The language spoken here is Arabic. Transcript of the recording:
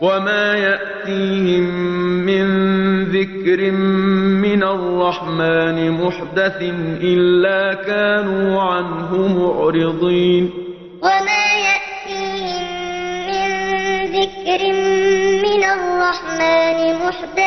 وما يأتيهم من ذكر من الرحمن محدث إلا كانوا عنه معرضين وما يأتيهم من ذكر من الرحمن محدث